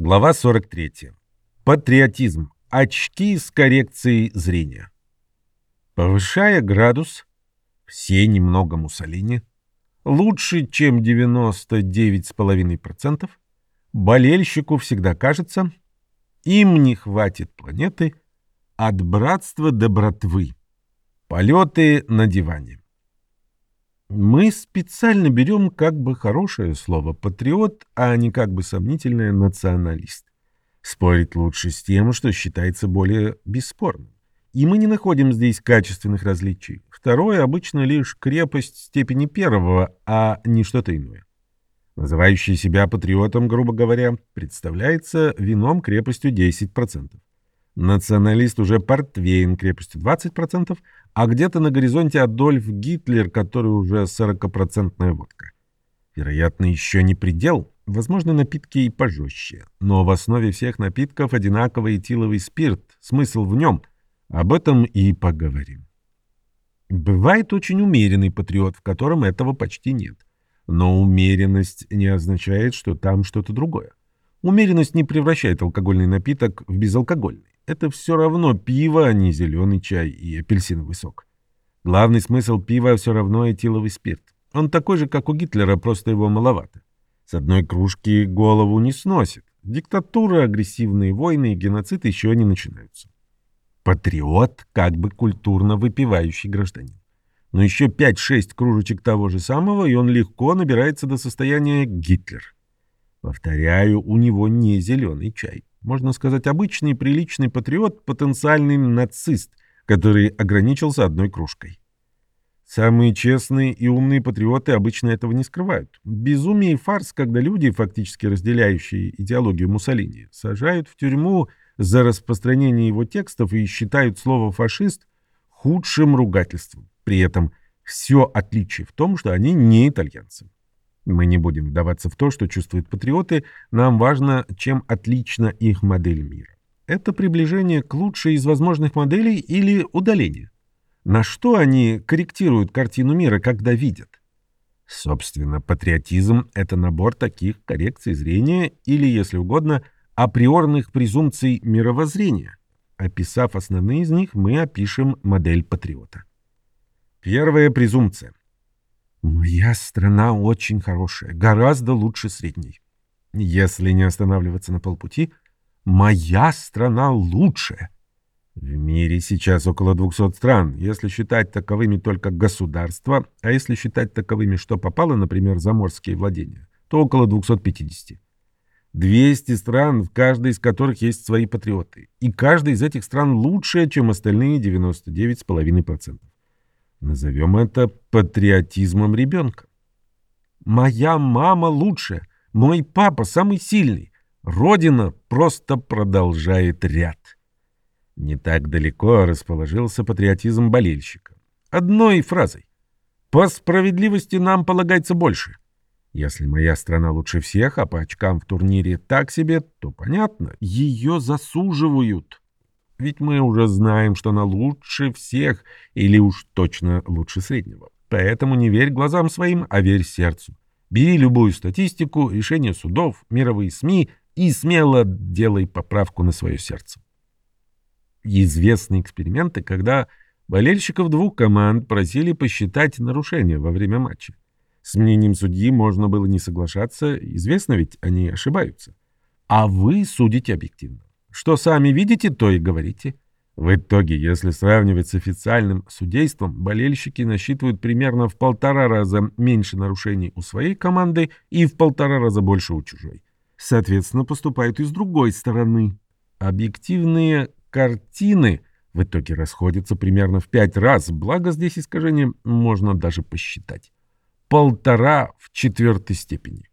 Глава 43. Патриотизм. Очки с коррекцией зрения. Повышая градус, все немного Муссолини, лучше, чем 99,5%, болельщику всегда кажется, им не хватит планеты от братства до братвы. Полеты на диване. Мы специально берем как бы хорошее слово «патриот», а не как бы сомнительное «националист». Спорить лучше с тем, что считается более бесспорным. И мы не находим здесь качественных различий. Второе обычно лишь крепость степени первого, а не что-то иное. Называющий себя патриотом, грубо говоря, представляется вином крепостью 10%. Националист уже портвейн крепостью 20%, а где-то на горизонте Адольф Гитлер, который уже 40-процентная водка. Вероятно, еще не предел, возможно, напитки и пожестче. Но в основе всех напитков одинаковый этиловый спирт, смысл в нем. Об этом и поговорим. Бывает очень умеренный патриот, в котором этого почти нет. Но умеренность не означает, что там что-то другое. Умеренность не превращает алкогольный напиток в безалкогольный это все равно пиво, а не зеленый чай и апельсиновый сок. Главный смысл пива все равно этиловый спирт. Он такой же, как у Гитлера, просто его маловато. С одной кружки голову не сносит. Диктатура, агрессивные войны и геноцид еще не начинаются. Патриот как бы культурно выпивающий гражданин. Но еще 5-6 кружечек того же самого, и он легко набирается до состояния Гитлер. Повторяю, у него не зеленый чай. Можно сказать, обычный приличный патриот, потенциальный нацист, который ограничился одной кружкой. Самые честные и умные патриоты обычно этого не скрывают. Безумие и фарс, когда люди, фактически разделяющие идеологию Муссолини, сажают в тюрьму за распространение его текстов и считают слово «фашист» худшим ругательством. При этом все отличие в том, что они не итальянцы. Мы не будем вдаваться в то, что чувствуют патриоты, нам важно, чем отлична их модель мира. Это приближение к лучшей из возможных моделей или удаление? На что они корректируют картину мира, когда видят? Собственно, патриотизм — это набор таких коррекций зрения или, если угодно, априорных презумпций мировоззрения. Описав основные из них, мы опишем модель патриота. Первая презумпция. Моя страна очень хорошая, гораздо лучше средней. Если не останавливаться на полпути, моя страна лучшая. В мире сейчас около 200 стран, если считать таковыми только государства, а если считать таковыми, что попало, например, заморские владения, то около 250. 200 стран, в каждой из которых есть свои патриоты. И каждая из этих стран лучшая, чем остальные 99,5%. Назовем это патриотизмом ребенка. Моя мама лучшая, мой папа самый сильный. Родина просто продолжает ряд. Не так далеко расположился патриотизм болельщика. Одной фразой. По справедливости нам полагается больше. Если моя страна лучше всех, а по очкам в турнире так себе, то понятно, ее засуживают. Ведь мы уже знаем, что она лучше всех или уж точно лучше среднего. Поэтому не верь глазам своим, а верь сердцу. Бери любую статистику, решения судов, мировые СМИ и смело делай поправку на свое сердце. Известны эксперименты, когда болельщиков двух команд просили посчитать нарушения во время матча. С мнением судьи можно было не соглашаться, известно ведь, они ошибаются. А вы судите объективно. Что сами видите, то и говорите. В итоге, если сравнивать с официальным судейством, болельщики насчитывают примерно в полтора раза меньше нарушений у своей команды и в полтора раза больше у чужой. Соответственно, поступают и с другой стороны. Объективные картины в итоге расходятся примерно в пять раз, благо здесь искажение можно даже посчитать. Полтора в четвертой степени.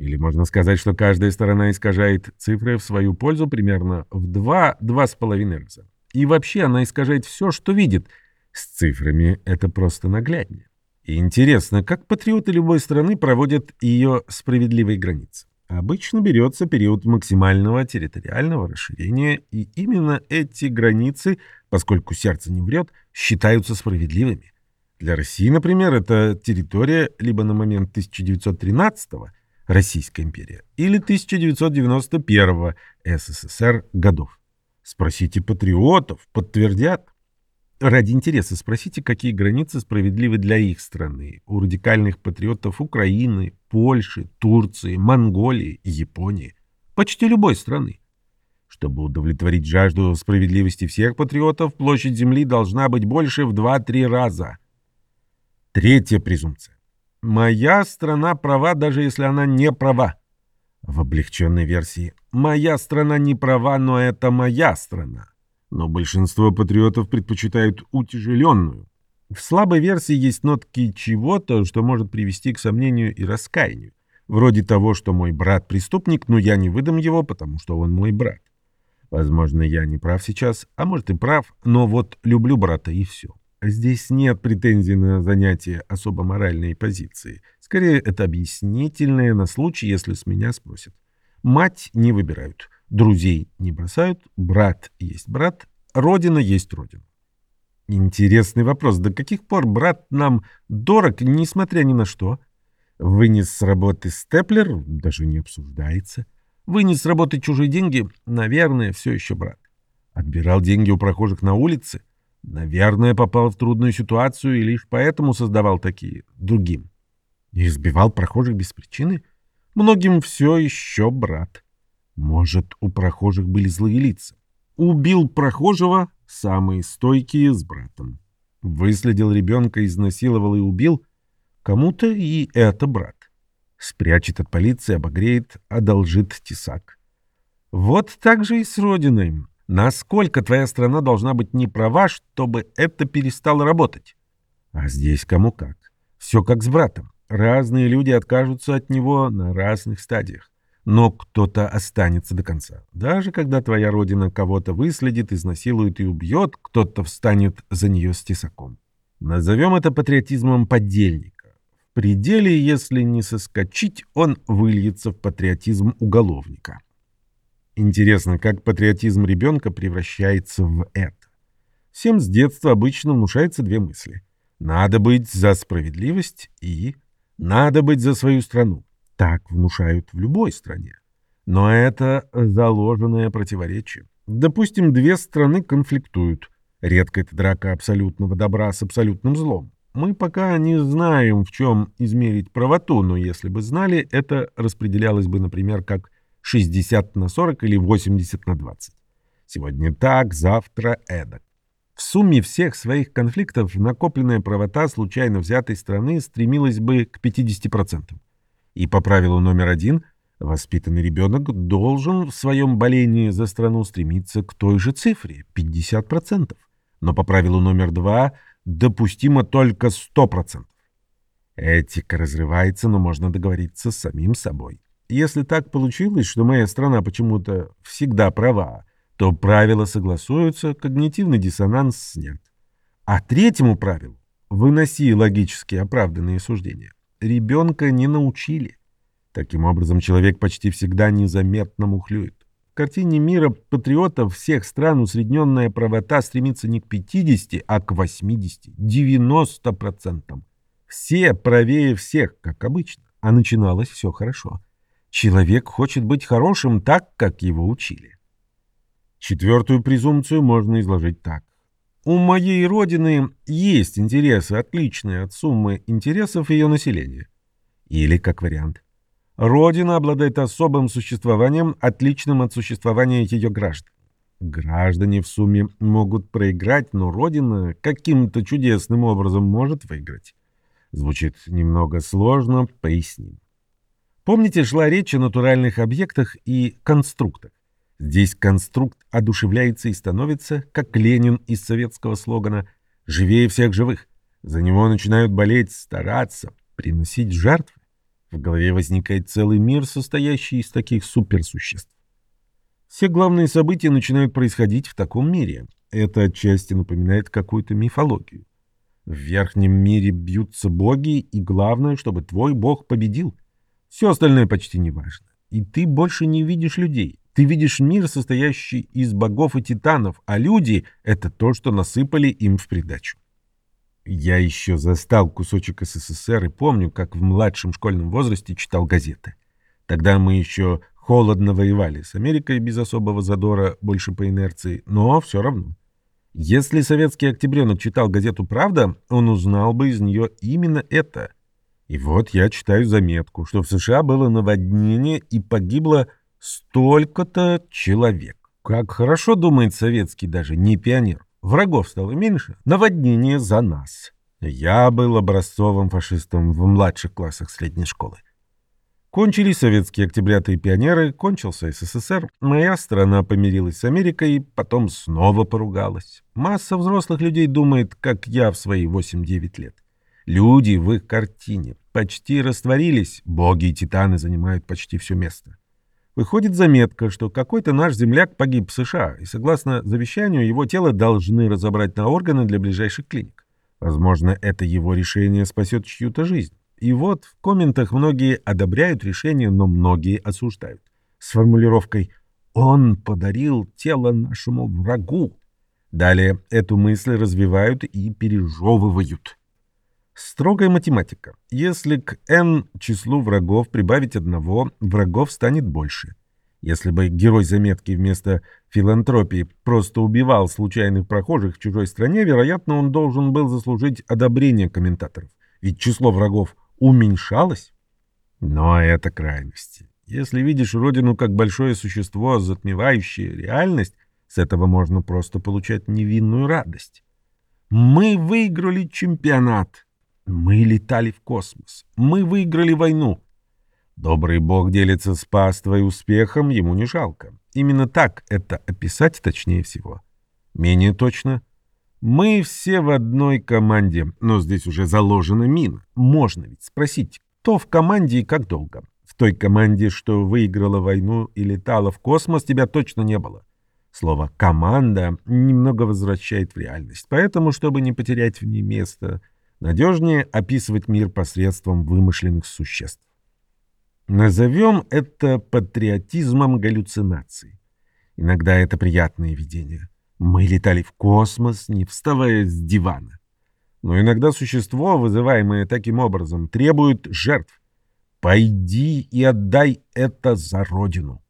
Или можно сказать, что каждая сторона искажает цифры в свою пользу примерно в 2-2,5 раза. И вообще она искажает все, что видит. С цифрами это просто нагляднее. И интересно, как патриоты любой страны проводят ее справедливые границы. Обычно берется период максимального территориального расширения, и именно эти границы, поскольку сердце не врет, считаются справедливыми. Для России, например, это территория либо на момент 1913 года, Российская империя, или 1991 СССР годов. Спросите патриотов, подтвердят. Ради интереса спросите, какие границы справедливы для их страны. У радикальных патриотов Украины, Польши, Турции, Монголии, Японии. Почти любой страны. Чтобы удовлетворить жажду справедливости всех патриотов, площадь Земли должна быть больше в 2-3 раза. Третья презумпция. Моя страна права, даже если она не права. В облегченной версии «Моя страна не права, но это моя страна». Но большинство патриотов предпочитают утяжеленную. В слабой версии есть нотки чего-то, что может привести к сомнению и раскаянию. Вроде того, что мой брат преступник, но я не выдам его, потому что он мой брат. Возможно, я не прав сейчас, а может и прав, но вот люблю брата и все. Здесь нет претензий на занятие особо моральной позиции. Скорее, это объяснительное на случай, если с меня спросят. Мать не выбирают, друзей не бросают, брат есть брат, родина есть родина. Интересный вопрос. До каких пор брат нам дорог, несмотря ни на что? Вынес с работы степлер, даже не обсуждается. Вынес с работы чужие деньги, наверное, все еще брат. Отбирал деньги у прохожих на улице, Наверное, попал в трудную ситуацию и лишь поэтому создавал такие другим. И избивал прохожих без причины? Многим все еще брат. Может, у прохожих были злые лица. Убил прохожего, самые стойкие с братом. Выследил ребенка, изнасиловал и убил. Кому-то и это брат. Спрячет от полиции, обогреет, одолжит тесак. Вот так же и с родиной. Насколько твоя страна должна быть не права, чтобы это перестало работать? А здесь кому как. Все как с братом. Разные люди откажутся от него на разных стадиях. Но кто-то останется до конца. Даже когда твоя родина кого-то выследит, изнасилует и убьет, кто-то встанет за нее с тесаком. Назовем это патриотизмом подельника. В пределе, если не соскочить, он выльется в патриотизм уголовника. Интересно, как патриотизм ребенка превращается в это. Всем с детства обычно внушается две мысли. Надо быть за справедливость и надо быть за свою страну. Так внушают в любой стране. Но это заложенное противоречие. Допустим, две страны конфликтуют. Редко это драка абсолютного добра с абсолютным злом. Мы пока не знаем, в чем измерить правоту, но если бы знали, это распределялось бы, например, как 60 на 40 или 80 на 20. Сегодня так, завтра эдак. В сумме всех своих конфликтов накопленная правота случайно взятой страны стремилась бы к 50%. И по правилу номер один воспитанный ребенок должен в своем болении за страну стремиться к той же цифре – 50%. Но по правилу номер два допустимо только 100%. Этика разрывается, но можно договориться с самим собой. Если так получилось, что моя страна почему-то всегда права, то правила согласуются, когнитивный диссонанс снят. А третьему правилу – выноси логически оправданные суждения – ребенка не научили. Таким образом, человек почти всегда незаметно мухлюет. В картине мира патриотов всех стран усредненная правота стремится не к 50, а к 80, 90%. Все правее всех, как обычно. А начиналось все хорошо. Человек хочет быть хорошим так, как его учили. Четвертую презумпцию можно изложить так. У моей родины есть интересы, отличные от суммы интересов ее населения. Или, как вариант, Родина обладает особым существованием, отличным от существования ее граждан. Граждане в сумме могут проиграть, но Родина каким-то чудесным образом может выиграть. Звучит немного сложно, поясним. Помните, шла речь о натуральных объектах и конструктах. Здесь конструкт одушевляется и становится, как Ленин из советского слогана «Живее всех живых». За него начинают болеть, стараться, приносить жертвы. В голове возникает целый мир, состоящий из таких суперсуществ. Все главные события начинают происходить в таком мире. Это отчасти напоминает какую-то мифологию. В верхнем мире бьются боги, и главное, чтобы твой бог победил. Все остальное почти не важно. И ты больше не видишь людей. Ты видишь мир, состоящий из богов и титанов, а люди — это то, что насыпали им в придачу. Я еще застал кусочек СССР и помню, как в младшем школьном возрасте читал газеты. Тогда мы еще холодно воевали с Америкой без особого задора, больше по инерции, но все равно. Если советский октябренок читал газету «Правда», он узнал бы из нее именно это. И вот я читаю заметку, что в США было наводнение и погибло столько-то человек. Как хорошо думает советский даже не пионер. Врагов стало меньше, наводнение за нас. Я был образцовым фашистом в младших классах средней школы. Кончились советские октябрята и пионеры, кончился СССР, моя страна помирилась с Америкой, потом снова поругалась. Масса взрослых людей думает, как я в свои 8-9 лет. Люди в их картине почти растворились, боги и титаны занимают почти все место. Выходит заметка, что какой-то наш земляк погиб в США, и согласно завещанию его тело должны разобрать на органы для ближайших клиник. Возможно, это его решение спасет чью-то жизнь. И вот в комментах многие одобряют решение, но многие осуждают. С формулировкой «Он подарил тело нашему врагу». Далее эту мысль развивают и пережевывают. Строгая математика. Если к n числу врагов прибавить одного, врагов станет больше. Если бы герой заметки вместо филантропии просто убивал случайных прохожих в чужой стране, вероятно, он должен был заслужить одобрение комментаторов. Ведь число врагов уменьшалось. Но это крайности. Если видишь родину как большое существо, затмевающее реальность, с этого можно просто получать невинную радость. Мы выиграли чемпионат. Мы летали в космос. Мы выиграли войну. Добрый бог делится с паствой успехом, ему не жалко. Именно так это описать точнее всего. Менее точно — мы все в одной команде, но здесь уже заложена мина. Можно ведь спросить, кто в команде и как долго. В той команде, что выиграла войну и летала в космос, тебя точно не было. Слово «команда» немного возвращает в реальность, поэтому, чтобы не потерять в ней место, надежнее описывать мир посредством вымышленных существ. Назовем это патриотизмом галлюцинаций. Иногда это приятное видение. Мы летали в космос, не вставая с дивана. Но иногда существо, вызываемое таким образом, требует жертв. Пойди и отдай это за родину.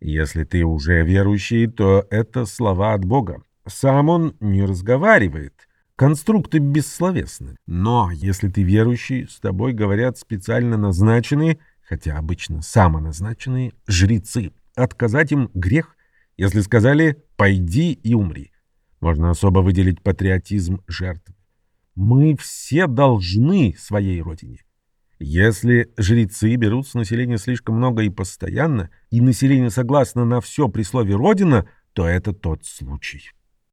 Если ты уже верующий, то это слова от Бога. Сам он не разговаривает. Конструкты бессловесны. Но если ты верующий, с тобой говорят специально назначенные, хотя обычно самоназначенные, жрецы. Отказать им грех, если сказали «пойди и умри». Можно особо выделить патриотизм жертвы. Мы все должны своей родине. Если жрецы берут с населения слишком много и постоянно, и население согласно на все при слове «родина», то это тот случай.